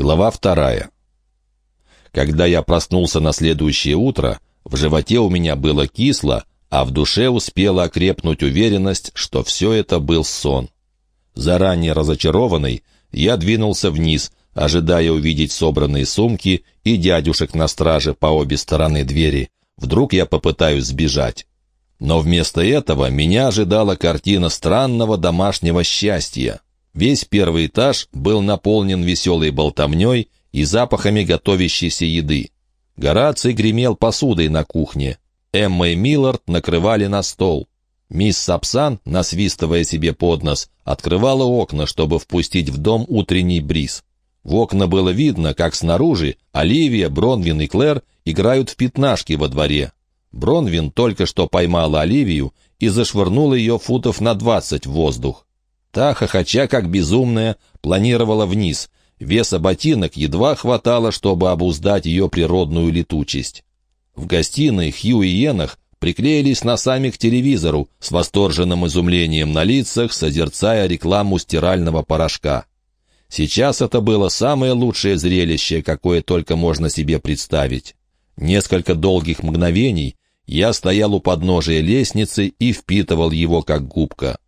Глава вторая. Когда я проснулся на следующее утро, в животе у меня было кисло, а в душе успела окрепнуть уверенность, что все это был сон. Заранее разочарованный, я двинулся вниз, ожидая увидеть собранные сумки и дядюшек на страже по обе стороны двери. Вдруг я попытаюсь сбежать. Но вместо этого меня ожидала картина странного домашнего счастья. Весь первый этаж был наполнен веселой болтовней и запахами готовящейся еды. Гораций гремел посудой на кухне. Эмма и Миллард накрывали на стол. Мисс Сапсан, насвистывая себе под нос, открывала окна, чтобы впустить в дом утренний бриз. В окна было видно, как снаружи Оливия, Бронвин и Клэр играют в пятнашки во дворе. Бронвин только что поймала Оливию и зашвырнула ее футов на двадцать в воздух. Та, хохоча как безумная, планировала вниз. Веса ботинок едва хватало, чтобы обуздать ее природную летучесть. В гостиной Хью и Енах приклеились носами к телевизору с восторженным изумлением на лицах, созерцая рекламу стирального порошка. Сейчас это было самое лучшее зрелище, какое только можно себе представить. Несколько долгих мгновений я стоял у подножия лестницы и впитывал его как губка.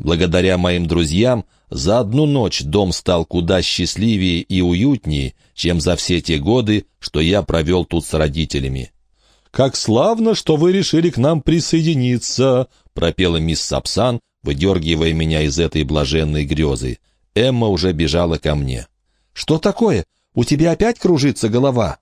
Благодаря моим друзьям за одну ночь дом стал куда счастливее и уютнее, чем за все те годы, что я провел тут с родителями. «Как славно, что вы решили к нам присоединиться!» — пропела мисс Сапсан, выдергивая меня из этой блаженной грезы. Эмма уже бежала ко мне. «Что такое? У тебя опять кружится голова?»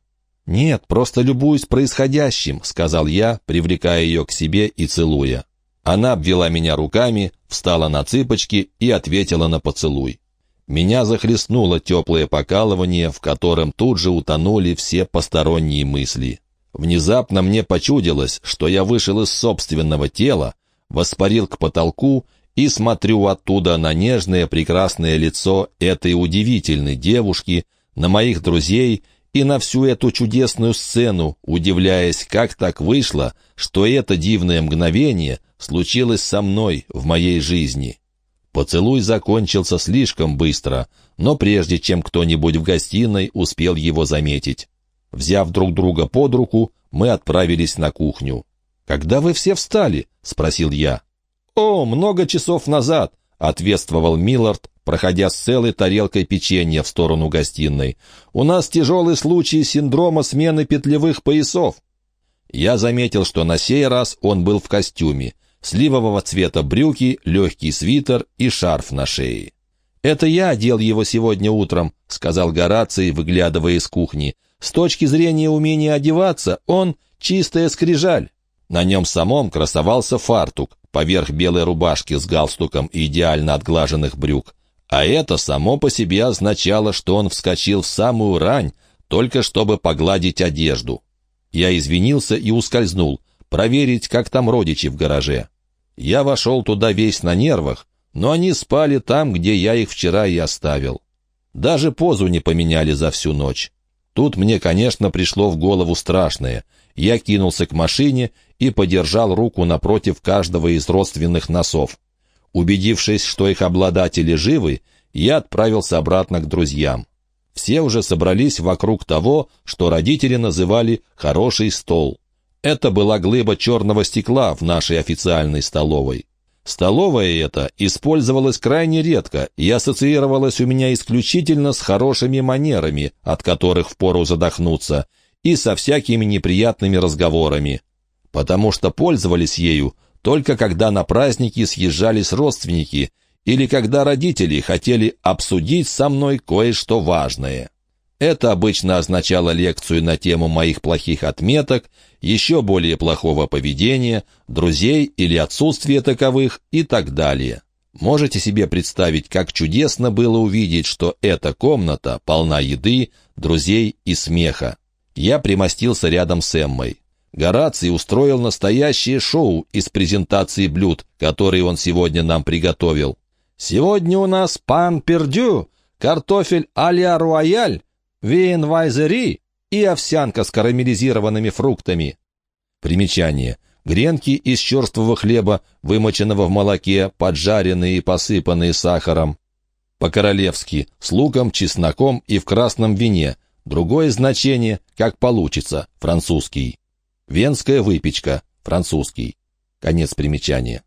«Нет, просто любуюсь происходящим», — сказал я, привлекая ее к себе и целуя. Она обвела меня руками, встала на цыпочки и ответила на поцелуй. Меня захлестнуло теплое покалывание, в котором тут же утонули все посторонние мысли. Внезапно мне почудилось, что я вышел из собственного тела, воспарил к потолку и смотрю оттуда на нежное прекрасное лицо этой удивительной девушки, на моих друзей и на всю эту чудесную сцену, удивляясь, как так вышло, что это дивное мгновение случилось со мной в моей жизни. Поцелуй закончился слишком быстро, но прежде чем кто-нибудь в гостиной успел его заметить. Взяв друг друга под руку, мы отправились на кухню. «Когда вы все встали?» — спросил я. «О, много часов назад», — ответствовал Миллард, проходя с целой тарелкой печенья в сторону гостиной. «У нас тяжелый случай синдрома смены петлевых поясов». Я заметил, что на сей раз он был в костюме. Сливового цвета брюки, легкий свитер и шарф на шее. «Это я одел его сегодня утром», — сказал Гораций, выглядывая из кухни. «С точки зрения умения одеваться, он чистая скрижаль». На нем самом красовался фартук, поверх белой рубашки с галстуком и идеально отглаженных брюк. А это само по себе означало, что он вскочил в самую рань, только чтобы погладить одежду. Я извинился и ускользнул, проверить, как там родичи в гараже. Я вошел туда весь на нервах, но они спали там, где я их вчера и оставил. Даже позу не поменяли за всю ночь. Тут мне, конечно, пришло в голову страшное. Я кинулся к машине и подержал руку напротив каждого из родственных носов. Убедившись, что их обладатели живы, я отправился обратно к друзьям. Все уже собрались вокруг того, что родители называли «хороший стол». Это была глыба черного стекла в нашей официальной столовой. Столовая эта использовалась крайне редко и ассоциировалась у меня исключительно с хорошими манерами, от которых впору задохнуться, и со всякими неприятными разговорами. Потому что пользовались ею только когда на праздники съезжались родственники или когда родители хотели обсудить со мной кое-что важное. Это обычно означало лекцию на тему моих плохих отметок, еще более плохого поведения, друзей или отсутствия таковых и так далее. Можете себе представить, как чудесно было увидеть, что эта комната полна еды, друзей и смеха. Я примостился рядом с Эммой. Гораций устроил настоящее шоу из презентации блюд, которые он сегодня нам приготовил. «Сегодня у нас пан пердю, картофель а-ля руаяль, вейнвайзери и овсянка с карамелизированными фруктами». Примечание. Гренки из черствого хлеба, вымоченного в молоке, поджаренные и посыпанные сахаром. по-королевски, с луком, чесноком и в красном вине. Другое значение, как получится, французский. Венская выпечка, французский. Конец примечания.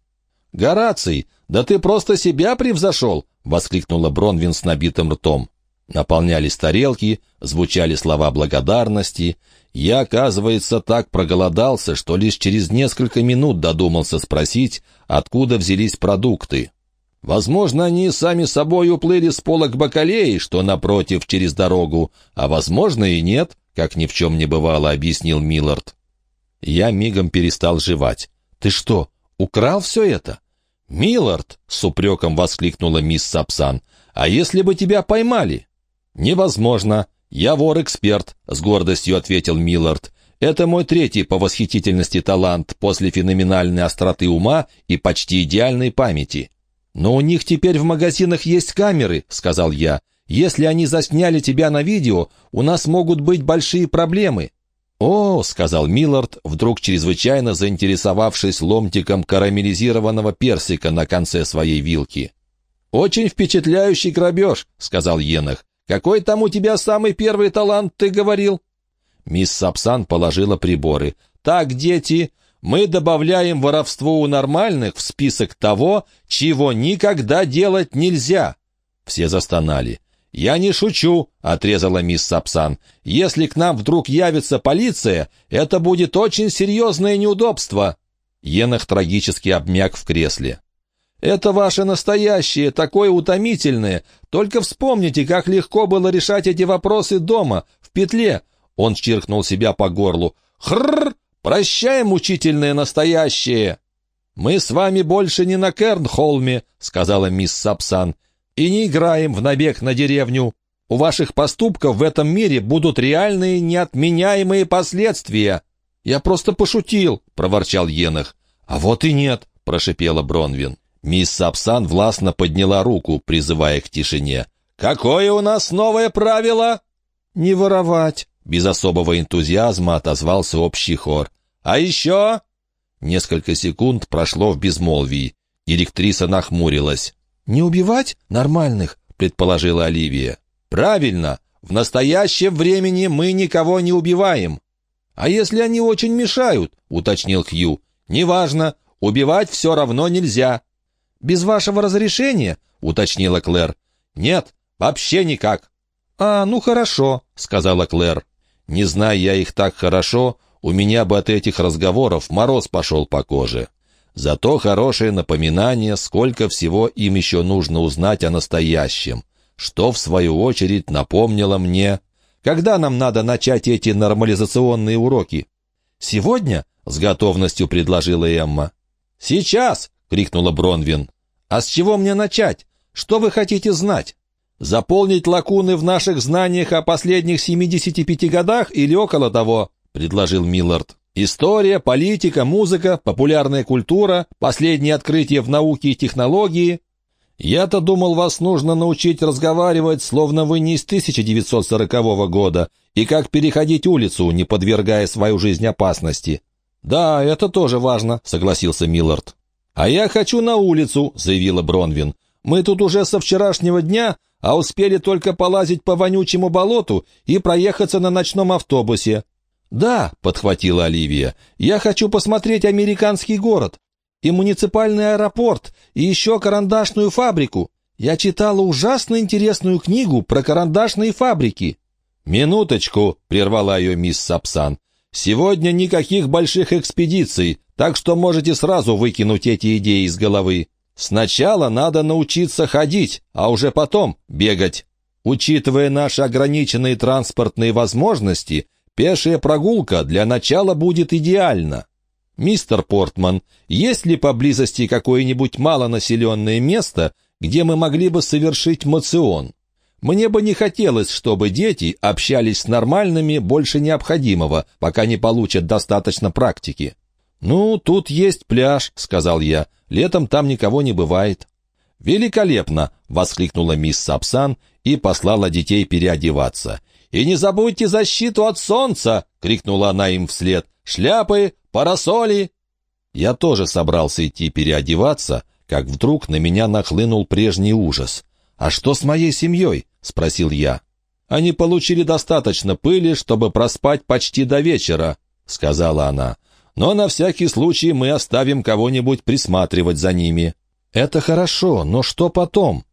«Гораций, да ты просто себя превзошел!» — воскликнула Бронвин с набитым ртом. Наполнялись тарелки, звучали слова благодарности. Я, оказывается, так проголодался, что лишь через несколько минут додумался спросить, откуда взялись продукты. Возможно, они сами собой уплыли с полок бакалеи, что напротив, через дорогу, а возможно и нет, как ни в чем не бывало, объяснил Миллард. Я мигом перестал жевать. «Ты что, украл все это?» «Миллард!» — с упреком воскликнула мисс Сапсан. «А если бы тебя поймали?» «Невозможно. Я вор-эксперт», — с гордостью ответил Миллард. «Это мой третий по восхитительности талант после феноменальной остроты ума и почти идеальной памяти». «Но у них теперь в магазинах есть камеры», — сказал я. «Если они засняли тебя на видео, у нас могут быть большие проблемы». «О», — сказал Миллард, вдруг чрезвычайно заинтересовавшись ломтиком карамелизированного персика на конце своей вилки. «Очень впечатляющий грабеж», — сказал Енах. «Какой там у тебя самый первый талант, ты говорил?» Мисс Сапсан положила приборы. «Так, дети, мы добавляем воровство у нормальных в список того, чего никогда делать нельзя». Все застонали. «Я не шучу», — отрезала мисс Сапсан. «Если к нам вдруг явится полиция, это будет очень серьезное неудобство». Енах трагически обмяк в кресле. «Это ваше настоящее, такое утомительное. Только вспомните, как легко было решать эти вопросы дома, в петле». Он чиркнул себя по горлу. «Хрррр! Прощай, мучительное настоящее!» «Мы с вами больше не на Кернхолме», — сказала мисс Сапсан и не играем в набег на деревню. У ваших поступков в этом мире будут реальные неотменяемые последствия». «Я просто пошутил», — проворчал Енах. «А вот и нет», — прошипела Бронвин. Мисс Сапсан властно подняла руку, призывая к тишине. «Какое у нас новое правило?» «Не воровать», — без особого энтузиазма отозвался общий хор. «А еще?» Несколько секунд прошло в безмолвии. Директриса нахмурилась. «Не убивать нормальных?» — предположила Оливия. «Правильно. В настоящем времени мы никого не убиваем». «А если они очень мешают?» — уточнил Хью. «Неважно. Убивать все равно нельзя». «Без вашего разрешения?» — уточнила Клэр. «Нет, вообще никак». «А, ну хорошо», — сказала Клэр. «Не зная я их так хорошо, у меня бы от этих разговоров мороз пошел по коже». Зато хорошее напоминание, сколько всего им еще нужно узнать о настоящем, что, в свою очередь, напомнило мне, когда нам надо начать эти нормализационные уроки. «Сегодня?» — с готовностью предложила Эмма. «Сейчас!» — крикнула Бронвин. «А с чего мне начать? Что вы хотите знать? Заполнить лакуны в наших знаниях о последних 75 годах или около того?» — предложил Миллард. История, политика, музыка, популярная культура, последние открытия в науке и технологии. Я-то думал, вас нужно научить разговаривать, словно вы не из 1940 года, и как переходить улицу, не подвергая свою жизнь опасности. Да, это тоже важно, согласился Миллард. А я хочу на улицу, заявила Бронвин. Мы тут уже со вчерашнего дня, а успели только полазить по вонючему болоту и проехаться на ночном автобусе. «Да», — подхватила Оливия, — «я хочу посмотреть американский город, и муниципальный аэропорт, и еще карандашную фабрику. Я читала ужасно интересную книгу про карандашные фабрики». «Минуточку», — прервала ее мисс Сапсан. «Сегодня никаких больших экспедиций, так что можете сразу выкинуть эти идеи из головы. Сначала надо научиться ходить, а уже потом бегать. Учитывая наши ограниченные транспортные возможности, Пешая прогулка для начала будет идеальна. Мистер Портман, есть ли поблизости какое-нибудь малонаселенное место, где мы могли бы совершить мацион? Мне бы не хотелось, чтобы дети общались с нормальными больше необходимого, пока не получат достаточно практики. «Ну, тут есть пляж», — сказал я. «Летом там никого не бывает». «Великолепно!» — воскликнула мисс Сапсан и послала детей переодеваться. «И не забудьте защиту от солнца!» — крикнула она им вслед. «Шляпы, парасоли!» Я тоже собрался идти переодеваться, как вдруг на меня нахлынул прежний ужас. «А что с моей семьей?» — спросил я. «Они получили достаточно пыли, чтобы проспать почти до вечера», — сказала она. «Но на всякий случай мы оставим кого-нибудь присматривать за ними». «Это хорошо, но что потом?»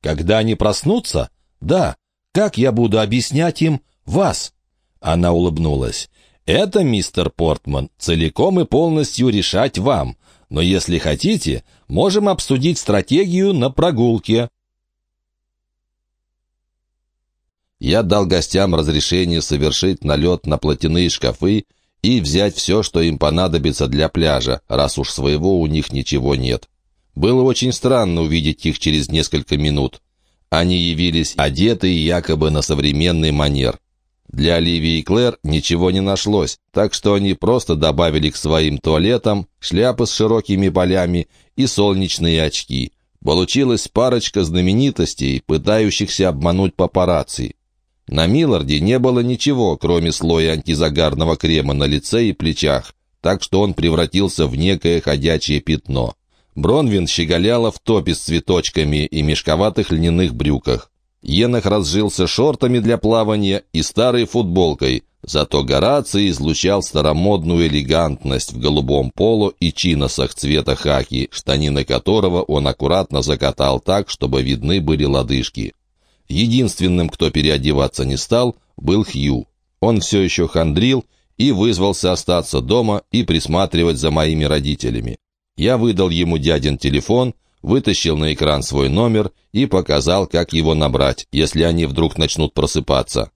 «Когда они проснутся?» «Да. Как я буду объяснять им вас?» Она улыбнулась. «Это, мистер Портман, целиком и полностью решать вам. Но если хотите, можем обсудить стратегию на прогулке». Я дал гостям разрешение совершить налет на платяные шкафы и взять все, что им понадобится для пляжа, раз уж своего у них ничего нет. Было очень странно увидеть их через несколько минут. Они явились одетые якобы на современный манер. Для Оливии и Клэр ничего не нашлось, так что они просто добавили к своим туалетам шляпы с широкими полями и солнечные очки. Получилась парочка знаменитостей, пытающихся обмануть папарацци. На Милларде не было ничего, кроме слоя антизагарного крема на лице и плечах, так что он превратился в некое ходячее пятно. Бронвин щеголяла в топе с цветочками и мешковатых льняных брюках. Енах разжился шортами для плавания и старой футболкой, зато Гораций излучал старомодную элегантность в голубом поло и чиносах цвета хаки, штанины которого он аккуратно закатал так, чтобы видны были лодыжки. Единственным, кто переодеваться не стал, был Хью. Он все еще хандрил и вызвался остаться дома и присматривать за моими родителями. Я выдал ему дядин телефон, вытащил на экран свой номер и показал, как его набрать, если они вдруг начнут просыпаться.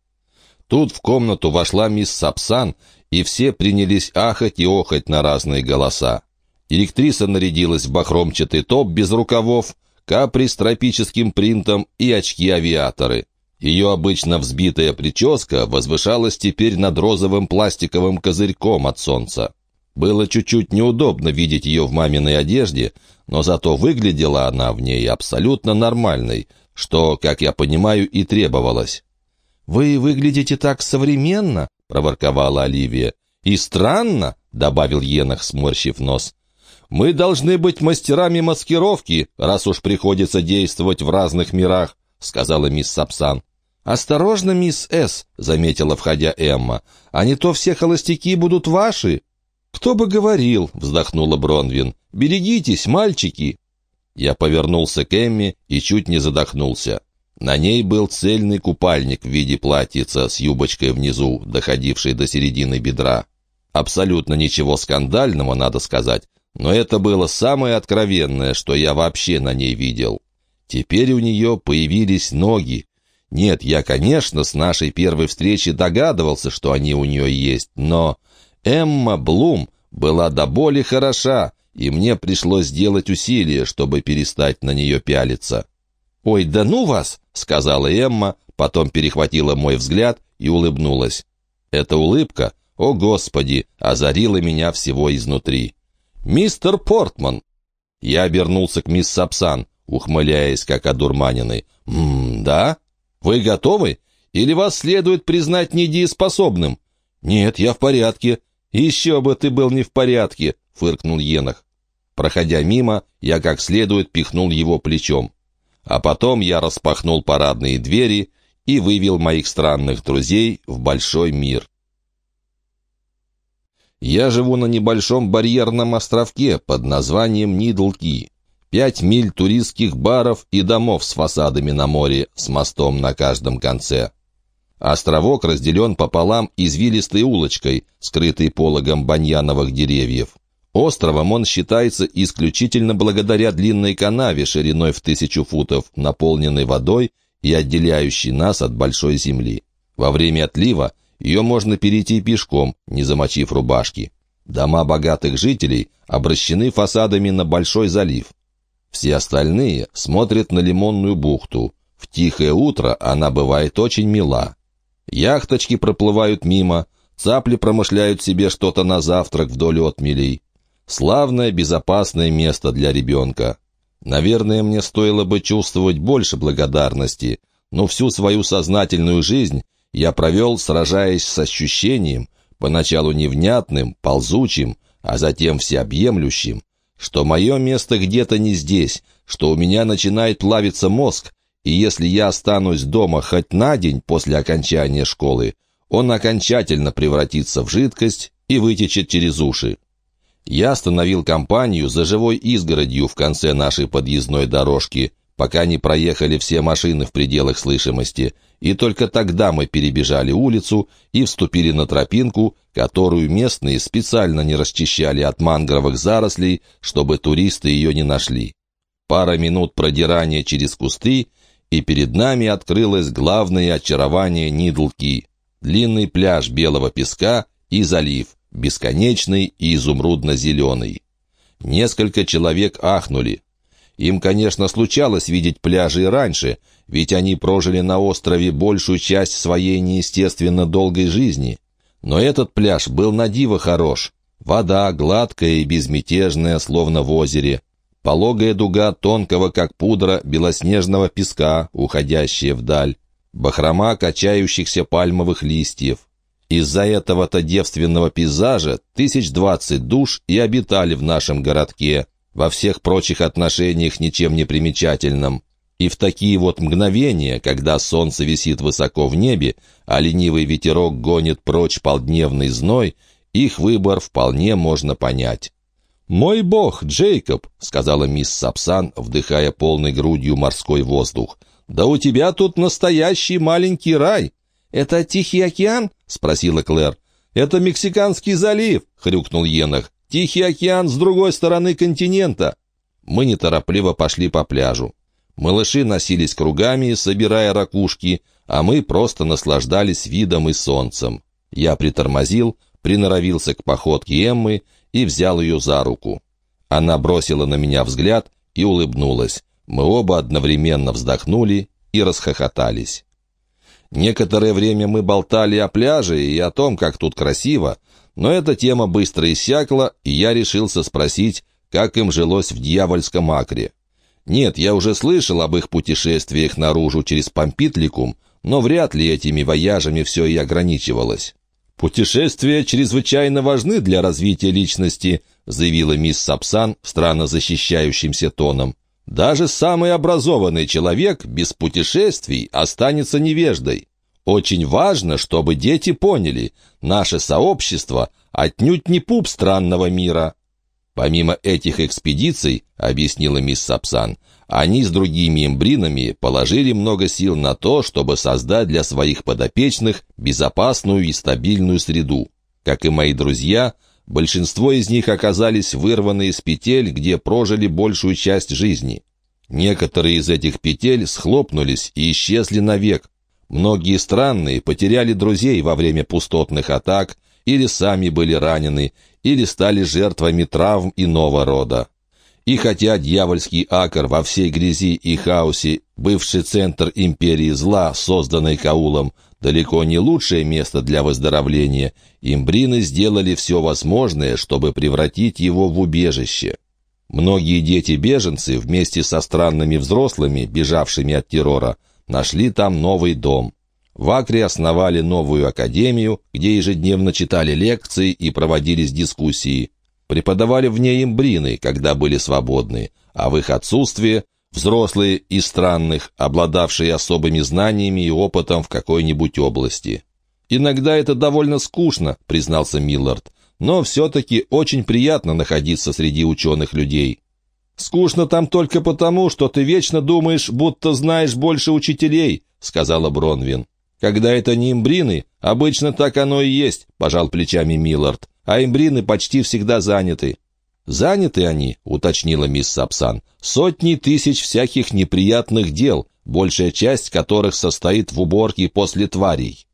Тут в комнату вошла мисс Сапсан, и все принялись ахать и охать на разные голоса. Директриса нарядилась в бахромчатый топ без рукавов, капри с тропическим принтом и очки-авиаторы. Ее обычно взбитая прическа возвышалась теперь над розовым пластиковым козырьком от солнца. Было чуть-чуть неудобно видеть ее в маминой одежде, но зато выглядела она в ней абсолютно нормальной, что, как я понимаю, и требовалось. «Вы выглядите так современно», — проворковала Оливия. «И странно», — добавил Енах, сморщив нос. «Мы должны быть мастерами маскировки, раз уж приходится действовать в разных мирах», — сказала мисс Сапсан. «Осторожно, мисс С», — заметила, входя Эмма. «А не то все холостяки будут ваши». «Кто бы говорил», — вздохнула Бронвин. «Берегитесь, мальчики!» Я повернулся к Эмми и чуть не задохнулся. На ней был цельный купальник в виде платьица с юбочкой внизу, доходившей до середины бедра. Абсолютно ничего скандального, надо сказать, но это было самое откровенное, что я вообще на ней видел. Теперь у нее появились ноги. Нет, я, конечно, с нашей первой встречи догадывался, что они у нее есть, но... Эмма Блум была до боли хороша, и мне пришлось сделать усилие, чтобы перестать на нее пялиться. «Ой, да ну вас!» — сказала Эмма, потом перехватила мой взгляд и улыбнулась. Эта улыбка, о господи, озарила меня всего изнутри. «Мистер Портман!» Я обернулся к мисс Сапсан, ухмыляясь, как одурманенный. «Ммм, да? Вы готовы? Или вас следует признать недееспособным?» «Нет, я в порядке. «Еще бы ты был не в порядке!» — фыркнул Енах. Проходя мимо, я как следует пихнул его плечом. А потом я распахнул парадные двери и вывел моих странных друзей в большой мир. Я живу на небольшом барьерном островке под названием Нидлки. Пять миль туристских баров и домов с фасадами на море, с мостом на каждом конце. Островок разделен пополам извилистой улочкой, скрытой пологом баньяновых деревьев. Островом он считается исключительно благодаря длинной канаве шириной в тысячу футов, наполненной водой и отделяющей нас от большой земли. Во время отлива ее можно перейти пешком, не замочив рубашки. Дома богатых жителей обращены фасадами на Большой залив. Все остальные смотрят на Лимонную бухту. В тихое утро она бывает очень мила. Яхточки проплывают мимо, цапли промышляют себе что-то на завтрак вдоль отмелей. Славное, безопасное место для ребенка. Наверное, мне стоило бы чувствовать больше благодарности, но всю свою сознательную жизнь я провел, сражаясь с ощущением, поначалу невнятным, ползучим, а затем всеобъемлющим, что мое место где-то не здесь, что у меня начинает плавиться мозг, и если я останусь дома хоть на день после окончания школы, он окончательно превратится в жидкость и вытечет через уши. Я остановил компанию за живой изгородью в конце нашей подъездной дорожки, пока не проехали все машины в пределах слышимости, и только тогда мы перебежали улицу и вступили на тропинку, которую местные специально не расчищали от мангровых зарослей, чтобы туристы ее не нашли. Пара минут продирания через кусты, и перед нами открылось главное очарование Нидлки — длинный пляж белого песка и залив, бесконечный и изумрудно-зеленый. Несколько человек ахнули. Им, конечно, случалось видеть пляжи раньше, ведь они прожили на острове большую часть своей неестественно долгой жизни. Но этот пляж был на диво хорош. Вода гладкая и безмятежная, словно в озере. Пологая дуга тонкого, как пудра, белоснежного песка, уходящая вдаль. Бахрома качающихся пальмовых листьев. Из-за этого-то девственного пейзажа тысяч двадцать душ и обитали в нашем городке, во всех прочих отношениях ничем не примечательном. И в такие вот мгновения, когда солнце висит высоко в небе, а ленивый ветерок гонит прочь полдневный зной, их выбор вполне можно понять. «Мой бог, Джейкоб!» — сказала мисс Сапсан, вдыхая полной грудью морской воздух. «Да у тебя тут настоящий маленький рай!» «Это Тихий океан?» — спросила Клэр. «Это Мексиканский залив!» — хрюкнул Енах. Тихий океан с другой стороны континента. Мы неторопливо пошли по пляжу. Малыши носились кругами, собирая ракушки, а мы просто наслаждались видом и солнцем. Я притормозил, приноровился к походке Эммы и взял ее за руку. Она бросила на меня взгляд и улыбнулась. Мы оба одновременно вздохнули и расхохотались. Некоторое время мы болтали о пляже и о том, как тут красиво, но эта тема быстро иссякла, и я решился спросить, как им жилось в дьявольском акре. Нет, я уже слышал об их путешествиях наружу через Помпитликум, но вряд ли этими вояжами все и ограничивалось. «Путешествия чрезвычайно важны для развития личности», заявила мисс Сапсан странно защищающимся тоном. «Даже самый образованный человек без путешествий останется невеждой. Очень важно, чтобы дети поняли, наше сообщество отнюдь не пуп странного мира. Помимо этих экспедиций, объяснила мисс Сапсан, они с другими эмбринами положили много сил на то, чтобы создать для своих подопечных безопасную и стабильную среду. Как и мои друзья, большинство из них оказались вырваны из петель, где прожили большую часть жизни. Некоторые из этих петель схлопнулись и исчезли навек, Многие странные потеряли друзей во время пустотных атак, или сами были ранены, или стали жертвами травм иного рода. И хотя дьявольский акр во всей грязи и хаосе, бывший центр империи зла, созданный Каулом, далеко не лучшее место для выздоровления, имбрины сделали все возможное, чтобы превратить его в убежище. Многие дети-беженцы вместе со странными взрослыми, бежавшими от террора, нашли там новый дом. В Акре основали новую академию, где ежедневно читали лекции и проводились дискуссии. Преподавали в ней имбрины, когда были свободны, а в их отсутствие – взрослые и странных, обладавшие особыми знаниями и опытом в какой-нибудь области. «Иногда это довольно скучно», — признался Миллард, «но все-таки очень приятно находиться среди ученых людей». «Скучно там только потому, что ты вечно думаешь, будто знаешь больше учителей», — сказала Бронвин. «Когда это не имбрины, обычно так оно и есть», — пожал плечами Миллард. «А имбрины почти всегда заняты». «Заняты они», — уточнила мисс Сапсан, — «сотни тысяч всяких неприятных дел, большая часть которых состоит в уборке после тварей».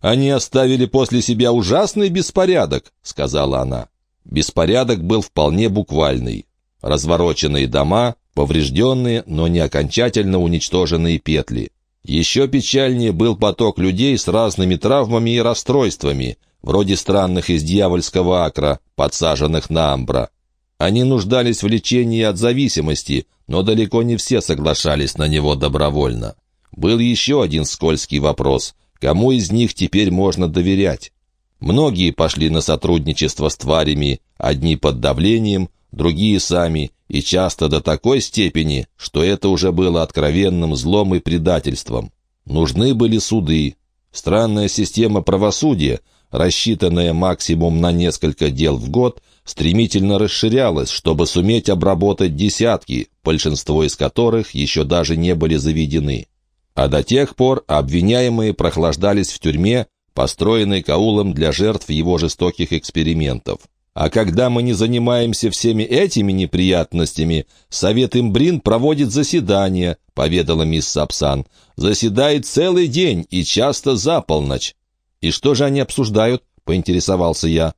«Они оставили после себя ужасный беспорядок», — сказала она. Беспорядок был вполне буквальный. Развороченные дома, поврежденные, но не окончательно уничтоженные петли. Еще печальнее был поток людей с разными травмами и расстройствами, вроде странных из дьявольского акра, подсаженных на амбра. Они нуждались в лечении от зависимости, но далеко не все соглашались на него добровольно. Был еще один скользкий вопрос. Кому из них теперь можно доверять? Многие пошли на сотрудничество с тварями, одни под давлением, другие сами, и часто до такой степени, что это уже было откровенным злом и предательством. Нужны были суды. Странная система правосудия, рассчитанная максимум на несколько дел в год, стремительно расширялась, чтобы суметь обработать десятки, большинство из которых еще даже не были заведены. А до тех пор обвиняемые прохлаждались в тюрьме, построенной Каулом для жертв его жестоких экспериментов. А когда мы не занимаемся всеми этими неприятностями, Совет Имбрин проводит заседания, поведала мисс Сапсан. Заседает целый день и часто за полночь. И что же они обсуждают? поинтересовался я.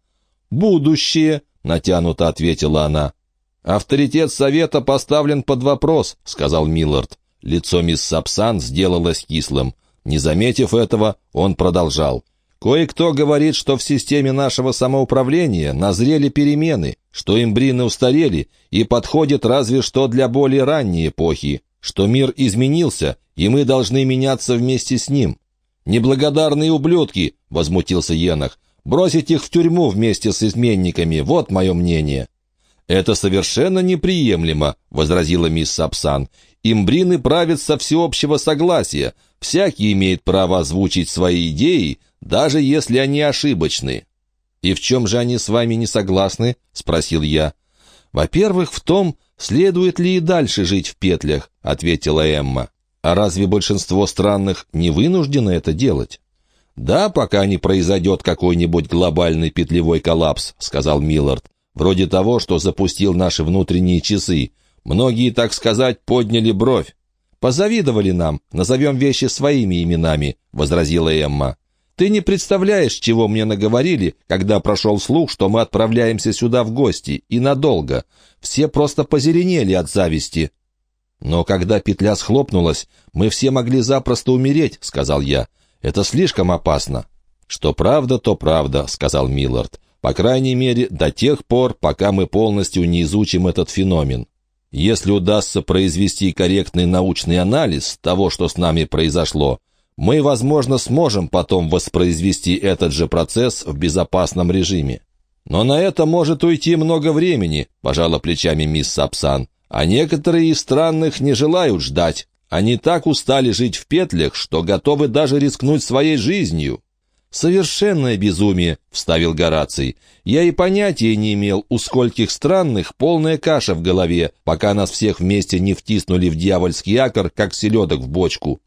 Будущее, натянуто ответила она. Авторитет Совета поставлен под вопрос, сказал Миллард. Лицо мисс Сапсан сделалось кислым. Не заметив этого, он продолжал. Кое-кто говорит, что в системе нашего самоуправления назрели перемены, что имбрины устарели и подходят разве что для более ранней эпохи, что мир изменился, и мы должны меняться вместе с ним. «Неблагодарные ублюдки!» — возмутился Енах. «Бросить их в тюрьму вместе с изменниками — вот мое мнение». «Это совершенно неприемлемо», — возразила мисс Сапсан. «Имбрины правят со всеобщего согласия. Всякий имеет право озвучить свои идеи, даже если они ошибочны. «И в чем же они с вами не согласны?» — спросил я. «Во-первых, в том, следует ли и дальше жить в петлях», — ответила Эмма. «А разве большинство странных не вынуждены это делать?» «Да, пока не произойдет какой-нибудь глобальный петлевой коллапс», — сказал Миллард. «Вроде того, что запустил наши внутренние часы. Многие, так сказать, подняли бровь. «Позавидовали нам, назовем вещи своими именами», — возразила Эмма. Ты не представляешь, чего мне наговорили, когда прошел слух, что мы отправляемся сюда в гости, и надолго. Все просто позеленели от зависти». «Но когда петля схлопнулась, мы все могли запросто умереть», — сказал я. «Это слишком опасно». «Что правда, то правда», — сказал Миллард. «По крайней мере, до тех пор, пока мы полностью не изучим этот феномен. Если удастся произвести корректный научный анализ того, что с нами произошло, мы, возможно, сможем потом воспроизвести этот же процесс в безопасном режиме. Но на это может уйти много времени, пожала плечами мисс Сапсан. А некоторые из странных не желают ждать. Они так устали жить в петлях, что готовы даже рискнуть своей жизнью. «Совершенное безумие», — вставил Гораций. «Я и понятия не имел, у скольких странных полная каша в голове, пока нас всех вместе не втиснули в дьявольский акр, как селедок в бочку».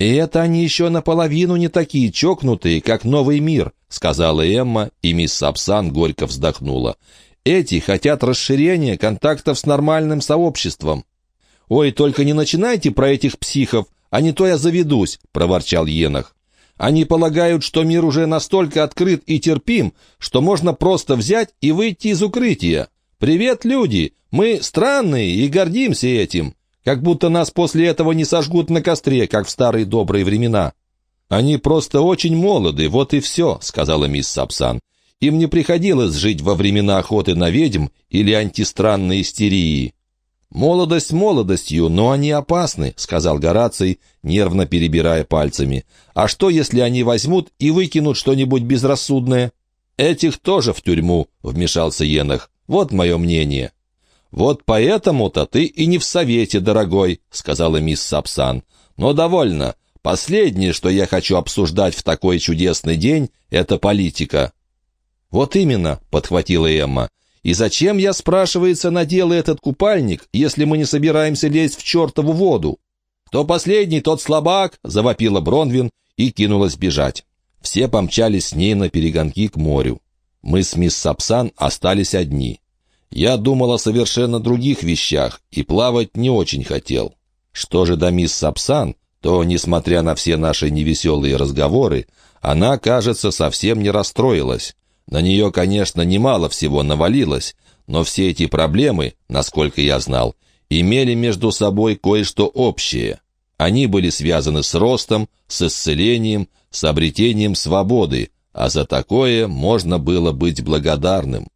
«И это они еще наполовину не такие чокнутые, как новый мир», — сказала Эмма, и мисс Сапсан горько вздохнула. «Эти хотят расширения контактов с нормальным сообществом». «Ой, только не начинайте про этих психов, а не то я заведусь», — проворчал Енах. «Они полагают, что мир уже настолько открыт и терпим, что можно просто взять и выйти из укрытия. Привет, люди! Мы странные и гордимся этим. Как будто нас после этого не сожгут на костре, как в старые добрые времена. Они просто очень молоды, вот и все», — сказала мисс Сапсан. «Им не приходилось жить во времена охоты на ведьм или антистранной истерии». «Молодость молодостью, но они опасны», — сказал Гораций, нервно перебирая пальцами. «А что, если они возьмут и выкинут что-нибудь безрассудное?» «Этих тоже в тюрьму», — вмешался Енах. «Вот мое мнение». «Вот поэтому-то ты и не в совете, дорогой», — сказала мисс Сапсан. «Но довольно. Последнее, что я хочу обсуждать в такой чудесный день, — это политика». «Вот именно», — подхватила Эмма. «И зачем, я, спрашивается, надела этот купальник, если мы не собираемся лезть в чертову воду?» «Кто последний, тот слабак!» — завопила Бронвин и кинулась бежать. Все помчались с ней на перегонки к морю. Мы с мисс Сапсан остались одни. Я думал о совершенно других вещах и плавать не очень хотел. Что же до мисс Сапсан, то, несмотря на все наши невеселые разговоры, она, кажется, совсем не расстроилась. На нее, конечно, немало всего навалилось, но все эти проблемы, насколько я знал, имели между собой кое-что общее. Они были связаны с ростом, с исцелением, с обретением свободы, а за такое можно было быть благодарным.